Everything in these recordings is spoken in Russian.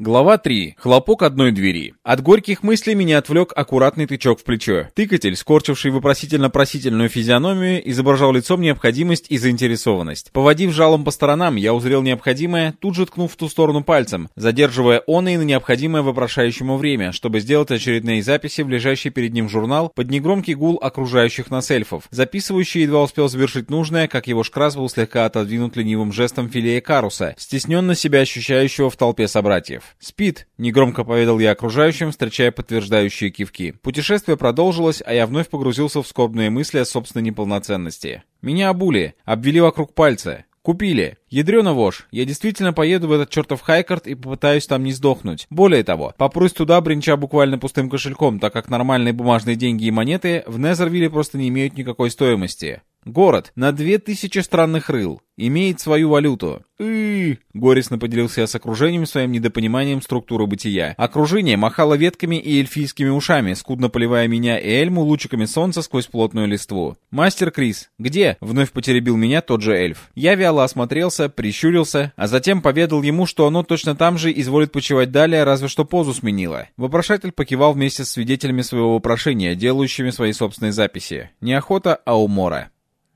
Глава 3. Хлопок одной двери. От горьких мыслей меня отвлек аккуратный тычок в плечо. Тыкатель, скорчивший вопросительно-просительную физиономию, изображал лицом необходимость и заинтересованность. Поводив жалом по сторонам, я узрел необходимое, тут же ткнув в ту сторону пальцем, задерживая он и на необходимое вопрошающему время, чтобы сделать очередные записи в лежащий перед ним журнал под негромкий гул окружающих нас эльфов. Записывающий едва успел завершить нужное, как его шкрас был слегка отодвинут ленивым жестом филея Каруса, стесненно себя ощущающего в толпе собратьев. «Спит», — негромко поведал я окружающим, встречая подтверждающие кивки. Путешествие продолжилось, а я вновь погрузился в скорбные мысли о собственной неполноценности. Меня обули, обвели вокруг пальца. Купили. Ядрёна вошь, я действительно поеду в этот чертов Хайкард и попытаюсь там не сдохнуть. Более того, попрусь туда, бренча буквально пустым кошельком, так как нормальные бумажные деньги и монеты в Незервилле просто не имеют никакой стоимости. Город на две тысячи странных рыл. Имеет свою валюту. и горестно поделился я с окружением своим недопониманием структуры бытия. Окружение махало ветками и эльфийскими ушами, скудно поливая меня и Эльму лучиками солнца сквозь плотную листву. «Мастер Крис, где?» — вновь потеребил меня тот же эльф. Я вяло осмотрелся, прищурился, а затем поведал ему, что оно точно там же изволит почивать далее, разве что позу сменило. Вопрошатель покивал вместе с свидетелями своего вопрошения, делающими свои собственные записи. Не охота, а умора.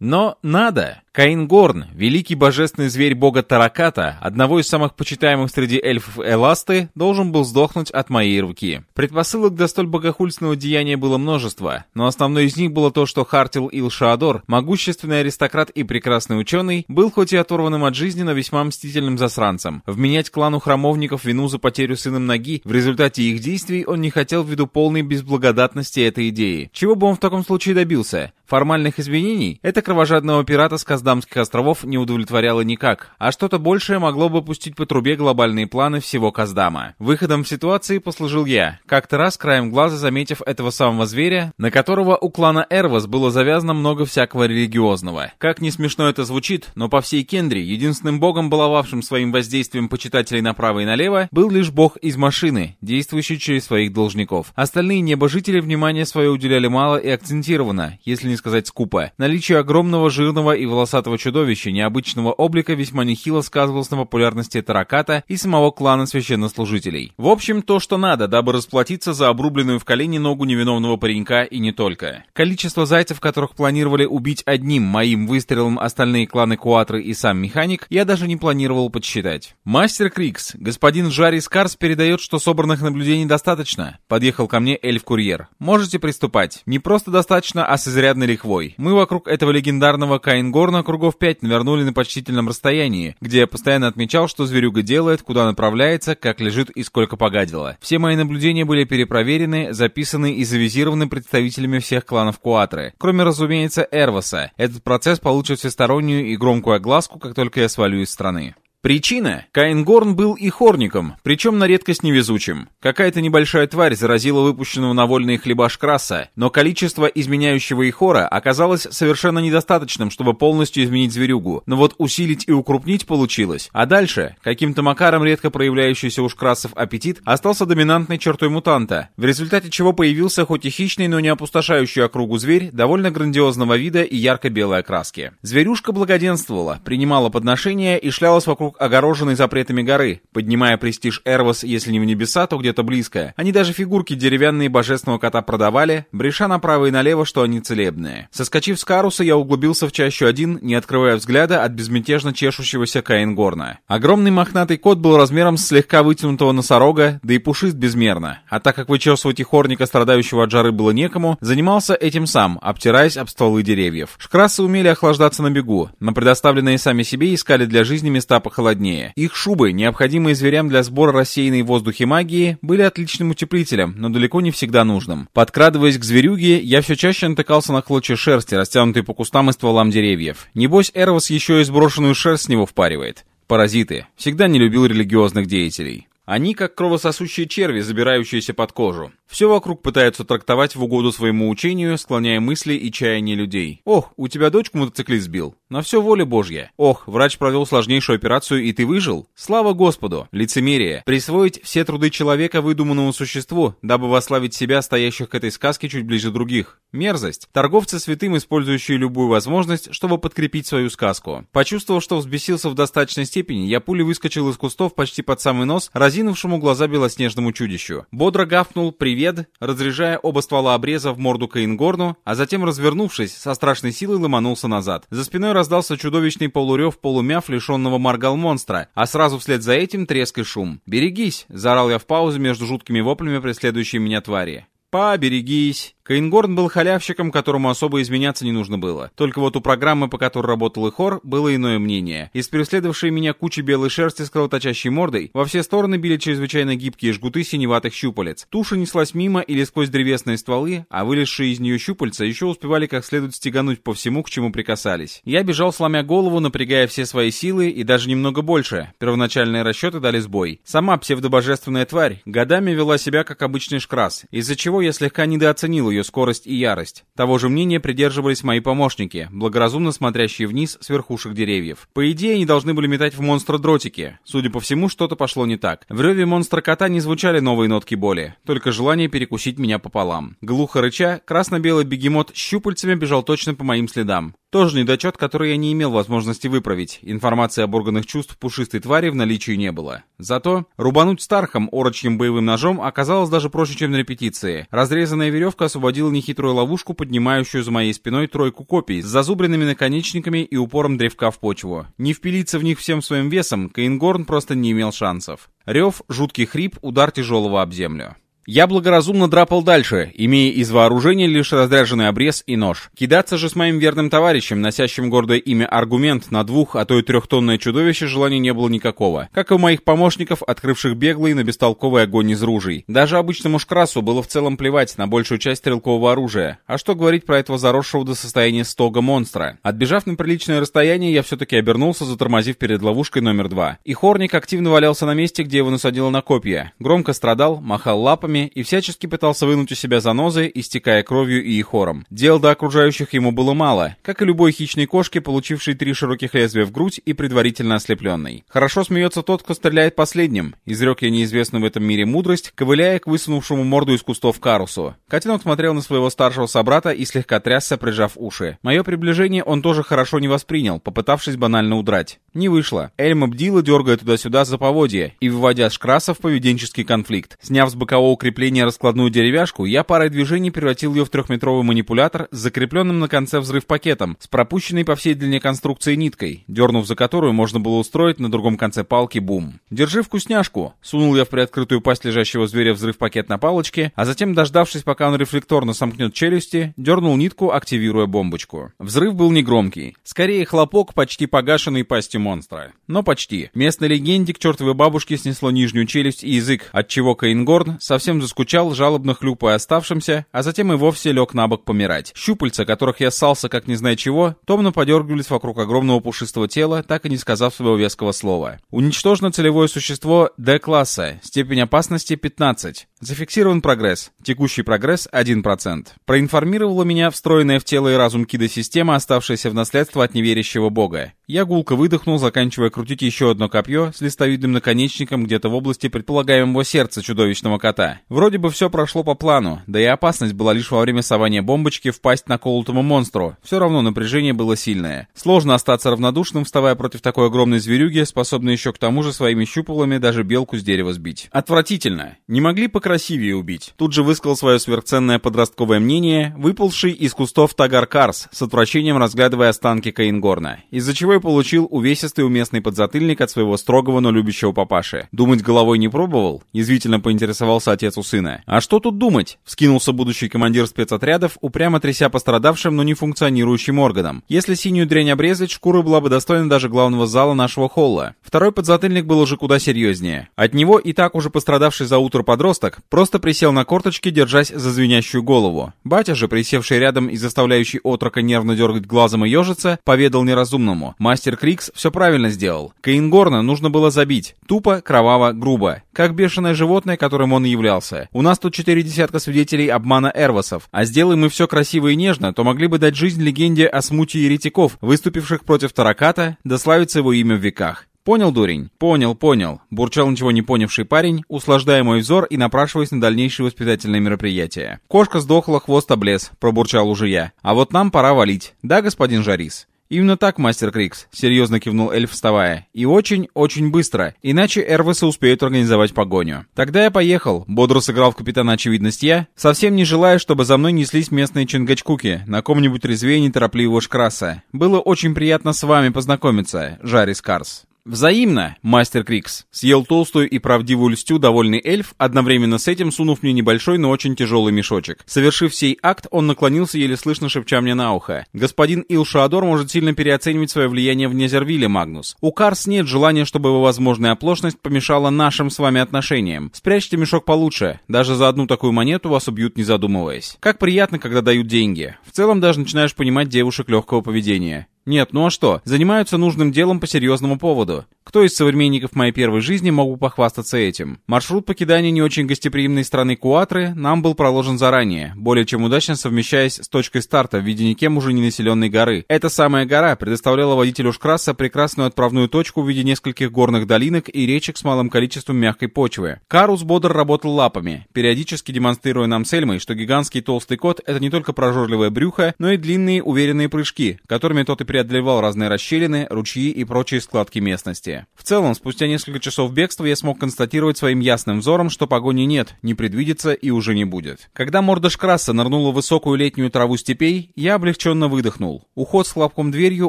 Но надо. Каин Горн, великий божественный зверь бога Тараката, одного из самых почитаемых среди эльфов Эласты, должен был сдохнуть от моей руки. Предпосылок до столь богохульственного деяния было множество, но основной из них было то, что Хартил Ил-Шаадор, могущественный аристократ и прекрасный ученый, был хоть и оторванным от жизни, но весьма мстительным засранцем. Вменять клану храмовников вину за потерю сыном ноги, в результате их действий он не хотел ввиду полной безблагодатности этой идеи. Чего бы он в таком случае добился? Формальных извинений? Это кровожадного пирата с Каздамских островов не удовлетворяло никак, а что-то большее могло бы пустить по трубе глобальные планы всего Каздама. Выходом в ситуации послужил я, как-то раз краем глаза заметив этого самого зверя, на которого у клана Эрвас было завязано много всякого религиозного. Как не смешно это звучит, но по всей Кендре единственным богом, баловавшим своим воздействием почитателей направо и налево, был лишь бог из машины, действующий через своих должников. Остальные небожители внимание свое уделяли мало и акцентированно, если не сказать скупо. Наличие огромного, жирного и волосатого чудовища необычного облика весьма нехило сказывалось на популярности Тараката и самого клана священнослужителей. В общем, то, что надо, дабы расплатиться за обрубленную в колени ногу невиновного паренька и не только. Количество зайцев, которых планировали убить одним моим выстрелом остальные кланы Куатры и сам механик, я даже не планировал подсчитать. Мастер Крикс, господин Жарри Скарс передает, что собранных наблюдений достаточно. Подъехал ко мне эльф-курьер. Можете приступать. Не просто достаточно, а с изрядной лихвой. Мы вокруг этого легендарного Каингорна кругов 5 навернули на почтительном расстоянии, где я постоянно отмечал, что зверюга делает, куда направляется, как лежит и сколько погадило. Все мои наблюдения были перепроверены, записаны и завизированы представителями всех кланов Куатры, кроме, разумеется, Эрваса. Этот процесс получит всестороннюю и громкую огласку, как только я свалю из страны. Причина? Каингорн был и хорником, причем на редкость невезучим. Какая-то небольшая тварь заразила выпущенного на вольные хлеба Шкраса, но количество изменяющего Ихора оказалось совершенно недостаточным, чтобы полностью изменить зверюгу, но вот усилить и укрупнить получилось. А дальше, каким-то макаром редко проявляющийся у Шкрасов аппетит остался доминантной чертой мутанта, в результате чего появился хоть и хищный, но не опустошающий округу зверь довольно грандиозного вида и ярко-белой окраски. Зверюшка благоденствовала, принимала подношения и шлялась вокруг вокруг огороженной запретами горы, поднимая престиж Эрвос, если не в небеса, то где-то близко. Они даже фигурки деревянные божественного кота продавали, бреша направо и налево, что они целебные. Соскочив с каруса, я углубился в чащу один, не открывая взгляда от безмятежно чешущегося Каингорна. Огромный мохнатый кот был размером с слегка вытянутого носорога, да и пушист безмерно. А так как вычесывать и хорника, страдающего от жары, было некому, занимался этим сам, обтираясь об стволы деревьев. Шкрасы умели охлаждаться на бегу, но предоставленные сами себе искали для жизни места похоронения холоднее. Их шубы, необходимые зверям для сбора рассеянной в воздухе магии, были отличным утеплителем, но далеко не всегда нужным. Подкрадываясь к зверюге, я все чаще натыкался на клочья шерсти, растянутые по кустам и стволам деревьев. Небось, Эрвас еще и сброшенную шерсть с него впаривает. Паразиты. Всегда не любил религиозных деятелей. Они как кровососущие черви, забирающиеся под кожу. Все вокруг пытаются трактовать в угоду своему учению, склоняя мысли и чаяния людей. Ох, у тебя дочку мотоциклист сбил. На все воля Божья. Ох, врач провел сложнейшую операцию, и ты выжил? Слава Господу! Лицемерие. Присвоить все труды человека выдуманному существу, дабы вославить себя, стоящих к этой сказке чуть ближе других. Мерзость. Торговцы святым, использующие любую возможность, чтобы подкрепить свою сказку. Почувствовав, что взбесился в достаточной степени, я пулей выскочил из кустов почти под самый нос, разинувшему глаза белоснежному чудищу. Бодро гафнул «Привет», разряжая оба ствола обреза в морду Каингорну, а затем, развернувшись, со страшной силой ломанулся назад. За спиной раздался чудовищный полурев полумяв лишенного моргал монстра, а сразу вслед за этим треск и шум. «Берегись!» — заорал я в паузу между жуткими воплями преследующей меня твари. «Поберегись!» Каингорн был халявщиком, которому особо изменяться не нужно было. Только вот у программы, по которой работал и хор, было иное мнение. Из преследовавшей меня кучи белой шерсти с кровоточащей мордой во все стороны били чрезвычайно гибкие жгуты синеватых щупалец. Туша неслась мимо или сквозь древесные стволы, а вылезшие из нее щупальца еще успевали как следует стегануть по всему, к чему прикасались. Я бежал, сломя голову, напрягая все свои силы и даже немного больше. Первоначальные расчеты дали сбой. Сама псевдобожественная тварь годами вела себя как обычный шкрас, из-за чего я слегка недооценил ее скорость и ярость. Того же мнения придерживались мои помощники, благоразумно смотрящие вниз с верхушек деревьев. По идее, они должны были метать в монстра дротики. Судя по всему, что-то пошло не так. В реве монстра кота не звучали новые нотки боли, только желание перекусить меня пополам. Глухо рыча, красно-белый бегемот щупальцами бежал точно по моим следам. Тоже недочет, который я не имел возможности выправить. Информации об органах чувств пушистой твари в наличии не было. Зато рубануть Стархом орочьим боевым ножом оказалось даже проще, чем на репетиции. Разрезанная веревка освободила нехитрую ловушку, поднимающую за моей спиной тройку копий с зазубренными наконечниками и упором древка в почву. Не впилиться в них всем своим весом, Кейнгорн просто не имел шансов. Рев, жуткий хрип, удар тяжелого об землю. Я благоразумно драпал дальше, имея из вооружения лишь разряженный обрез и нож. Кидаться же с моим верным товарищем, носящим гордое имя аргумент на двух, а то и трехтонное чудовище, желания не было никакого. Как и у моих помощников, открывших беглый на бестолковый огонь из ружей. Даже обычному шкрасу было в целом плевать на большую часть стрелкового оружия. А что говорить про этого заросшего до состояния стога монстра? Отбежав на приличное расстояние, я все-таки обернулся, затормозив перед ловушкой номер два. И Хорник активно валялся на месте, где его насадило на копья. Громко страдал, махал лапами, и всячески пытался вынуть у себя занозы, истекая кровью и хором. Дел до окружающих ему было мало, как и любой хищной кошке, получившей три широких лезвия в грудь и предварительно ослепленной. Хорошо смеется тот, кто стреляет последним, изрек я неизвестную в этом мире мудрость, ковыляя к высунувшему морду из кустов Карусу. Котенок смотрел на своего старшего собрата и слегка трясся, прижав уши. Мое приближение он тоже хорошо не воспринял, попытавшись банально удрать. Не вышло. Эльма бдила, дергая туда-сюда за поводья и выводя Шкраса в поведенческий конфликт. Сняв с бокового крепления раскладную деревяшку, я парой движений превратил ее в трехметровый манипулятор с закрепленным на конце взрыв пакетом, с пропущенной по всей длине конструкции ниткой, дернув за которую можно было устроить на другом конце палки бум. «Держи вкусняшку!» Сунул я в приоткрытую пасть лежащего зверя взрыв пакет на палочке, а затем, дождавшись, пока он рефлекторно сомкнет челюсти, дернул нитку, активируя бомбочку. Взрыв был негромкий. Скорее хлопок почти погашенной пастью монстра. Но почти. Местной легенде к чертовой бабушке снесло нижнюю челюсть и язык, отчего Каингорн совсем совсем заскучал, жалобно хлюпая оставшимся, а затем и вовсе лег на бок помирать. Щупальца, которых я ссался как не знаю чего, томно подергивались вокруг огромного пушистого тела, так и не сказав своего веского слова. Уничтожено целевое существо D-класса, степень опасности 15. Зафиксирован прогресс. Текущий прогресс 1%. Проинформировала меня встроенная в тело и разум Кида-система, оставшаяся в наследство от неверящего бога. Я гулко выдохнул, заканчивая крутить еще одно копье с листовидным наконечником где-то в области предполагаемого сердца чудовищного кота. Вроде бы все прошло по плану, да и опасность была лишь во время сования бомбочки впасть на колотому монстру. Все равно напряжение было сильное. Сложно остаться равнодушным, вставая против такой огромной зверюги, способной еще к тому же своими щупалами даже белку с дерева сбить. Отвратительно. Не могли покрасивее убить. Тут же высказал свое сверхценное подростковое мнение, выползший из кустов Тагар Карс, с отвращением разглядывая останки Каингорна, из-за чего и получил увесистый уместный подзатыльник от своего строгого, но любящего папаши. Думать головой не пробовал? Язвительно поинтересовался отец у сына. «А что тут думать?» — вскинулся будущий командир спецотрядов, упрямо тряся пострадавшим, но не функционирующим органом. Если синюю дрянь обрезать, шкура была бы достойна даже главного зала нашего холла. Второй подзатыльник был уже куда серьезнее. От него и так уже пострадавший за утро подросток просто присел на корточки, держась за звенящую голову. Батя же, присевший рядом и заставляющий отрока нервно дергать глазом и ежиться, поведал неразумному. Мастер Крикс все правильно сделал. Каингорна нужно было забить. Тупо, кроваво, грубо. Как бешеное животное, которым он являлся. У нас тут четыре десятка свидетелей обмана Эрвасов. А сделаем мы все красиво и нежно, то могли бы дать жизнь легенде о смуте еретиков, выступивших против Тараката, да его имя в веках. «Понял, дурень?» «Понял, понял», — бурчал ничего не понявший парень, услаждая мой взор и напрашиваясь на дальнейшие воспитательные мероприятия. «Кошка сдохла, хвост облез», — пробурчал уже я. «А вот нам пора валить. Да, господин Жарис?» «Именно так, мастер Крикс», — серьезно кивнул эльф, вставая. «И очень-очень быстро, иначе Эрвесы успеют организовать погоню». «Тогда я поехал», — бодро сыграл в капитана очевидность я, совсем не желая, чтобы за мной неслись местные чингачкуки, на ком-нибудь резвее неторопливого шкраса. «Было очень приятно с вами познакомиться, Жарис Карс». «Взаимно, мастер Крикс!» Съел толстую и правдивую льстю довольный эльф, одновременно с этим сунув мне небольшой, но очень тяжелый мешочек. Совершив сей акт, он наклонился, еле слышно шепча мне на ухо. «Господин Илшаадор может сильно переоценивать свое влияние в Незервилле, Магнус. У Карс нет желания, чтобы его возможная оплошность помешала нашим с вами отношениям. Спрячьте мешок получше. Даже за одну такую монету вас убьют, не задумываясь. Как приятно, когда дают деньги. В целом даже начинаешь понимать девушек легкого поведения. Нет, ну а что? Занимаются нужным делом по серьезному поводу. Кто из современников моей первой жизни мог бы похвастаться этим? Маршрут покидания не очень гостеприимной страны Куатры нам был проложен заранее, более чем удачно совмещаясь с точкой старта в виде никем уже не населенной горы. Эта самая гора предоставляла водителю Шкраса прекрасную отправную точку в виде нескольких горных долинок и речек с малым количеством мягкой почвы. Карус бодр работал лапами, периодически демонстрируя нам с Эльмой, что гигантский толстый кот — это не только прожорливое брюхо, но и длинные уверенные прыжки, которыми тот и преодолевал разные расщелины, ручьи и прочие складки местности. В целом, спустя несколько часов бегства я смог констатировать своим ясным взором, что погони нет, не предвидится и уже не будет. Когда морда Шкраса нырнула в высокую летнюю траву степей, я облегченно выдохнул. Уход с хлопком дверью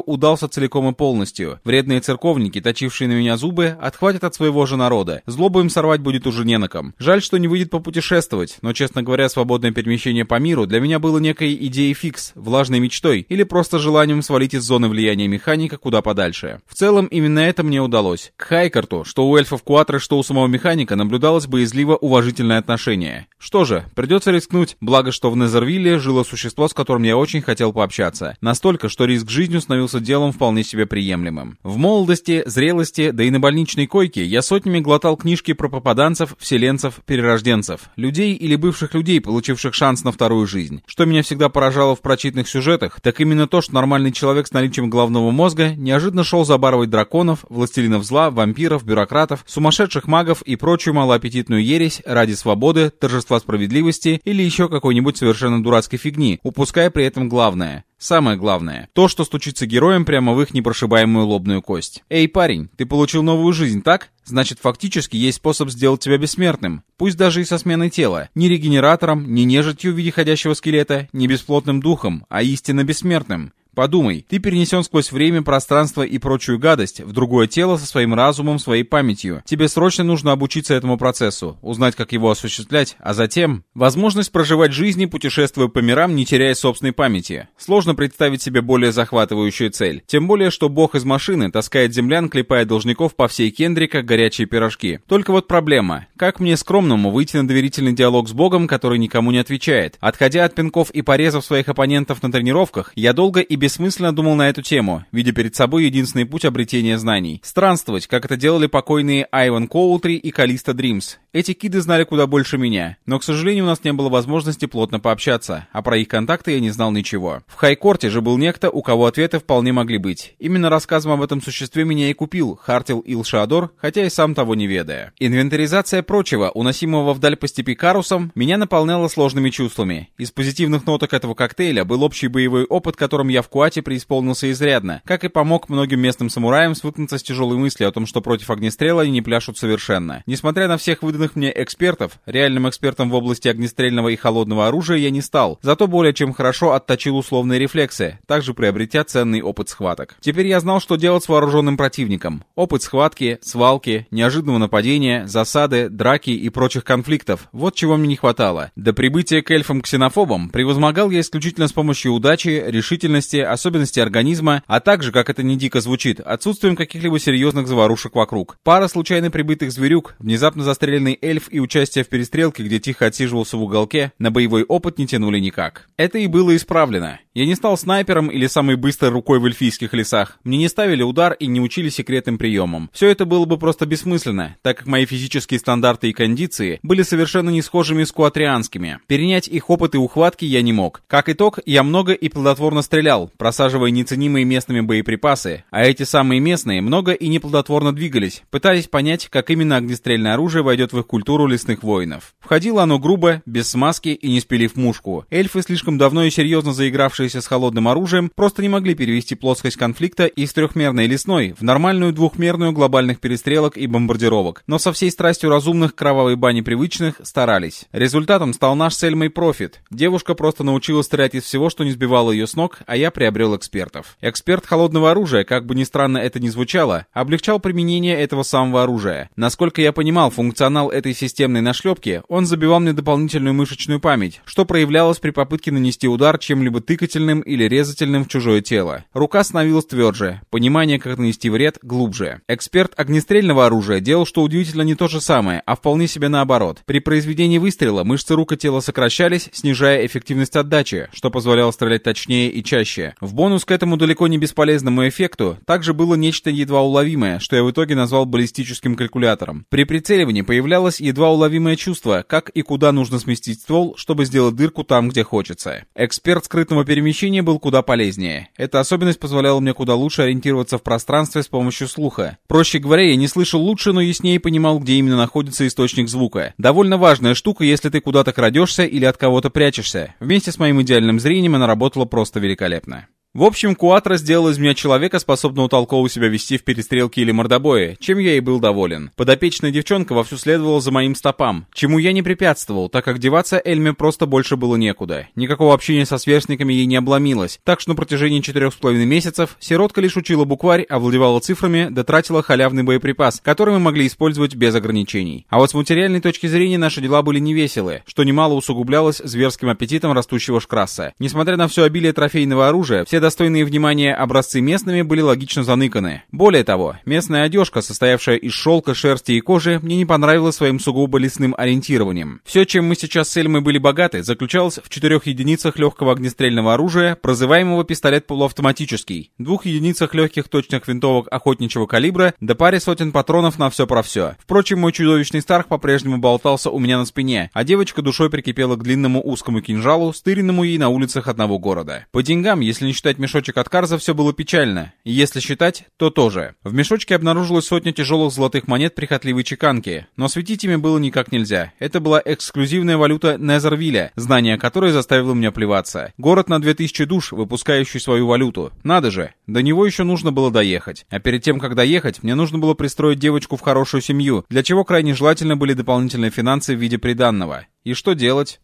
удался целиком и полностью. Вредные церковники, точившие на меня зубы, отхватят от своего же народа. Злобу им сорвать будет уже не на ком. Жаль, что не выйдет попутешествовать, но, честно говоря, свободное перемещение по миру для меня было некой идеей фикс, влажной мечтой или просто желанием свалить из зоны зоны влияния механика куда подальше. В целом, именно это мне удалось. К Хайкарту, что у эльфов Куатры, что у самого механика, наблюдалось боязливо уважительное отношение. Что же, придется рискнуть, благо что в Незервилле жило существо, с которым я очень хотел пообщаться. Настолько, что риск жизнью становился делом вполне себе приемлемым. В молодости, зрелости, да и на больничной койке я сотнями глотал книжки про попаданцев, вселенцев, перерожденцев, людей или бывших людей, получивших шанс на вторую жизнь. Что меня всегда поражало в прочитанных сюжетах, так именно то, что нормальный человек с наличием наличием головного мозга, неожиданно шел забарывать драконов, властелинов зла, вампиров, бюрократов, сумасшедших магов и прочую малоаппетитную ересь ради свободы, торжества справедливости или еще какой-нибудь совершенно дурацкой фигни, упуская при этом главное. Самое главное, то, что стучится героям прямо в их непрошибаемую лобную кость. «Эй, парень, ты получил новую жизнь, так? Значит, фактически есть способ сделать тебя бессмертным, пусть даже и со сменой тела. Не регенератором, не нежитью в виде ходящего скелета, не бесплотным духом, а истинно бессмертным. Подумай, ты перенесен сквозь время, пространство и прочую гадость в другое тело со своим разумом, своей памятью. Тебе срочно нужно обучиться этому процессу, узнать, как его осуществлять, а затем возможность проживать жизни, путешествуя по мирам, не теряя собственной памяти. Сложно представить себе более захватывающую цель. Тем более, что бог из машины таскает землян, клепая должников по всей Кендре, как горячие пирожки. Только вот проблема. Как мне скромному выйти на доверительный диалог с богом, который никому не отвечает? Отходя от пинков и порезов своих оппонентов на тренировках, я долго и бессмысленно думал на эту тему, видя перед собой единственный путь обретения знаний. Странствовать, как это делали покойные Айван Коултри и Калиста Дримс. Эти киды знали куда больше меня, но, к сожалению, у нас не было возможности плотно пообщаться, а про их контакты я не знал ничего. В Хайкорте же был некто, у кого ответы вполне могли быть. Именно рассказом об этом существе меня и купил Хартил Илшадор, хотя и сам того не ведая. Инвентаризация прочего, уносимого вдаль по степи карусом, меня наполняла сложными чувствами. Из позитивных ноток этого коктейля был общий боевой опыт, которым я в Куате преисполнился изрядно, как и помог многим местным самураям свыкнуться с тяжелой мыслью о том, что против огнестрела они не пляшут совершенно. Несмотря на всех выданных мне экспертов, реальным экспертом в области огнестрельного и холодного оружия я не стал, зато более чем хорошо отточил условные рефлексы, также приобретя ценный опыт схваток. Теперь я знал, что делать с вооруженным противником. Опыт схватки, свалки, неожиданного нападения, засады, драки и прочих конфликтов. Вот чего мне не хватало. До прибытия к эльфам-ксенофобам превозмогал я исключительно с помощью удачи, решительности, особенности организма, а также, как это не дико звучит, отсутствием каких-либо серьезных заварушек вокруг. Пара случайно прибытых зверюк, внезапно застреленные нормальный эльф и участие в перестрелке, где тихо отсиживался в уголке, на боевой опыт не тянули никак. Это и было исправлено. Я не стал снайпером или самой быстрой рукой в эльфийских лесах. Мне не ставили удар и не учили секретным приемам. Все это было бы просто бессмысленно, так как мои физические стандарты и кондиции были совершенно не схожими с куатрианскими. Перенять их опыт и ухватки я не мог. Как итог, я много и плодотворно стрелял, просаживая неценимые местными боеприпасы, а эти самые местные много и неплодотворно двигались, пытались понять, как именно огнестрельное оружие войдет в их культуру лесных воинов. Входило оно грубо, без смазки и не спилив мушку. Эльфы, слишком давно и серьезно заигравшиеся с холодным оружием, просто не могли перевести плоскость конфликта из трехмерной лесной в нормальную двухмерную глобальных перестрелок и бомбардировок, но со всей страстью разумных кровавой бани привычных старались. Результатом стал наш с профит. Девушка просто научилась стрелять из всего, что не сбивало ее с ног, а я приобрел экспертов. Эксперт холодного оружия, как бы ни странно это ни звучало, облегчал применение этого самого оружия. Насколько я понимал функционал этой системной нашлепки, он забивал мне дополнительную мышечную память, что проявлялось при попытке нанести удар чем-либо тыкательным или резательным в чужое тело. Рука становилась тверже, понимание, как нанести вред, глубже. Эксперт огнестрельного оружия делал, что удивительно, не то же самое, а вполне себе наоборот. При произведении выстрела мышцы рук и тела сокращались, снижая эффективность отдачи, что позволяло стрелять точнее и чаще. В бонус к этому далеко не бесполезному эффекту также было нечто едва уловимое, что я в итоге назвал баллистическим калькулятором. При прицеливании появлялось едва уловимое чувство, как и куда нужно сместить ствол, чтобы сделать дырку там, где хочется. Эксперт скрытного перемещения был куда полезнее. Эта особенность позволяла мне куда лучше ориентироваться в пространстве с помощью слуха. Проще говоря, я не слышал лучше, но яснее понимал, где именно находится источник звука. Довольно важная штука, если ты куда-то крадешься или от кого-то прячешься. Вместе с моим идеальным зрением она работала просто великолепно. В общем, Куатра сделал из меня человека, способного толково себя вести в перестрелке или мордобое, чем я и был доволен. Подопечная девчонка вовсю следовала за моим стопам, чему я не препятствовал, так как деваться Эльме просто больше было некуда. Никакого общения со сверстниками ей не обломилось, так что на протяжении четырех с половиной месяцев сиротка лишь учила букварь, овладевала цифрами, да тратила халявный боеприпас, который мы могли использовать без ограничений. А вот с материальной точки зрения наши дела были невеселые, что немало усугублялось зверским аппетитом растущего шкраса. Несмотря на все обилие трофейного оружия, все достойные внимания образцы местными были логично заныканы. Более того, местная одежка, состоявшая из шелка, шерсти и кожи, мне не понравилась своим сугубо лесным ориентированием. Все, чем мы сейчас с Эльмой были богаты, заключалось в четырех единицах легкого огнестрельного оружия, прозываемого пистолет полуавтоматический, двух единицах легких точных винтовок охотничьего калибра, да паре сотен патронов на все про все. Впрочем, мой чудовищный Старх по-прежнему болтался у меня на спине, а девочка душой прикипела к длинному узкому кинжалу, стыренному ей на улицах одного города. По деньгам, если не считать считать мешочек от Карза, все было печально. И если считать, то тоже. В мешочке обнаружилась сотня тяжелых золотых монет прихотливой чеканки, но светить ими было никак нельзя. Это была эксклюзивная валюта Незервилля, знание которой заставило меня плеваться. Город на 2000 душ, выпускающий свою валюту. Надо же, до него еще нужно было доехать. А перед тем, как доехать, мне нужно было пристроить девочку в хорошую семью, для чего крайне желательно были дополнительные финансы в виде приданного. И что делать?